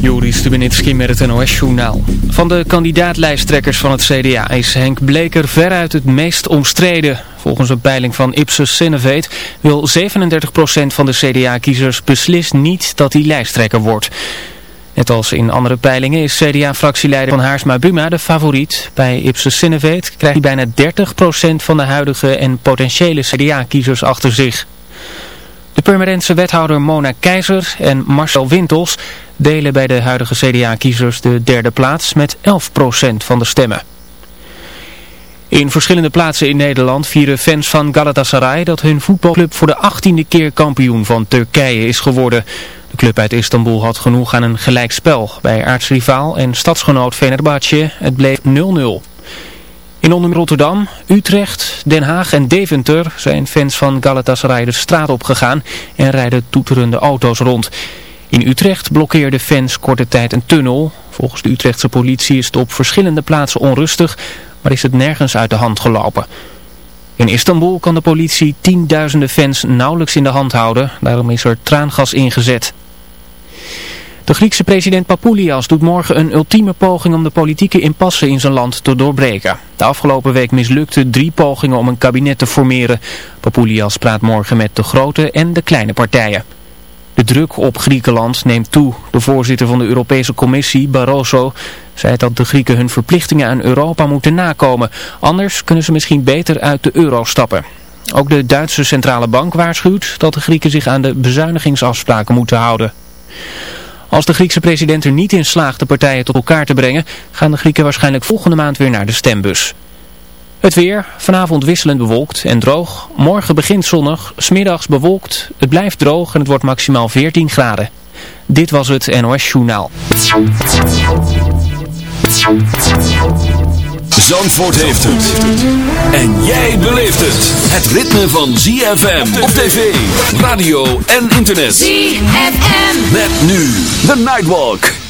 Joris Stubenitski met het NOS-journaal. Van de kandidaatlijsttrekkers van het CDA is Henk Bleker veruit het meest omstreden. Volgens een peiling van Ipsos Sinovate wil 37% van de CDA-kiezers beslist niet dat hij lijsttrekker wordt. Net als in andere peilingen is CDA-fractieleider van Haarsma Buma de favoriet. Bij Ipsos Sinovate krijgt hij bijna 30% van de huidige en potentiële CDA-kiezers achter zich. De permanentse wethouder Mona Keizer en Marcel Wintels delen bij de huidige CDA-kiezers de derde plaats met 11% van de stemmen. In verschillende plaatsen in Nederland vieren fans van Galatasaray dat hun voetbalclub voor de achttiende keer kampioen van Turkije is geworden. De club uit Istanbul had genoeg aan een gelijkspel bij aartsrivaal en stadsgenoot Fenerbahce. Het bleef 0-0. In onder Rotterdam, Utrecht, Den Haag en Deventer zijn fans van Galatasaray de straat opgegaan en rijden toeterende auto's rond. In Utrecht blokkeerden fans korte tijd een tunnel. Volgens de Utrechtse politie is het op verschillende plaatsen onrustig, maar is het nergens uit de hand gelopen. In Istanbul kan de politie tienduizenden fans nauwelijks in de hand houden, daarom is er traangas ingezet. De Griekse president Papoulias doet morgen een ultieme poging om de politieke impasse in zijn land te doorbreken. De afgelopen week mislukte drie pogingen om een kabinet te formeren. Papoulias praat morgen met de grote en de kleine partijen. De druk op Griekenland neemt toe. De voorzitter van de Europese Commissie, Barroso, zei dat de Grieken hun verplichtingen aan Europa moeten nakomen. Anders kunnen ze misschien beter uit de euro stappen. Ook de Duitse Centrale Bank waarschuwt dat de Grieken zich aan de bezuinigingsafspraken moeten houden. Als de Griekse president er niet in slaagt de partijen tot elkaar te brengen, gaan de Grieken waarschijnlijk volgende maand weer naar de stembus. Het weer, vanavond wisselend bewolkt en droog. Morgen begint zonnig, smiddags bewolkt. Het blijft droog en het wordt maximaal 14 graden. Dit was het NOS Journaal. Zandvoort heeft het. En jij beleeft het. Het ritme van ZFM op tv, radio en internet. ZFM. Met nu de Nightwalk.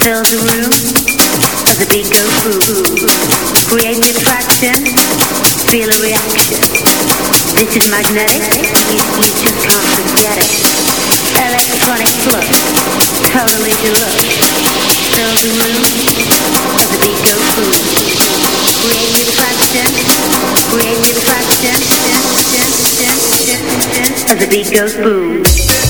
fill the room for the deco food. Create the attraction, feel a reaction. This is magnetic, you, you just can't forget it. Electronic flow, totally deluxe. Fill the room for the deco food. Create the attraction, create the attraction, for the beat goes boom.